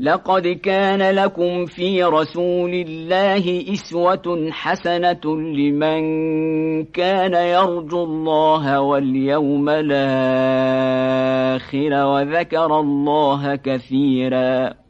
لقد كان لكم في رسول الله إسوة حسنة لمن كان يرجو الله واليوم الآخر وذكر الله كثيراً.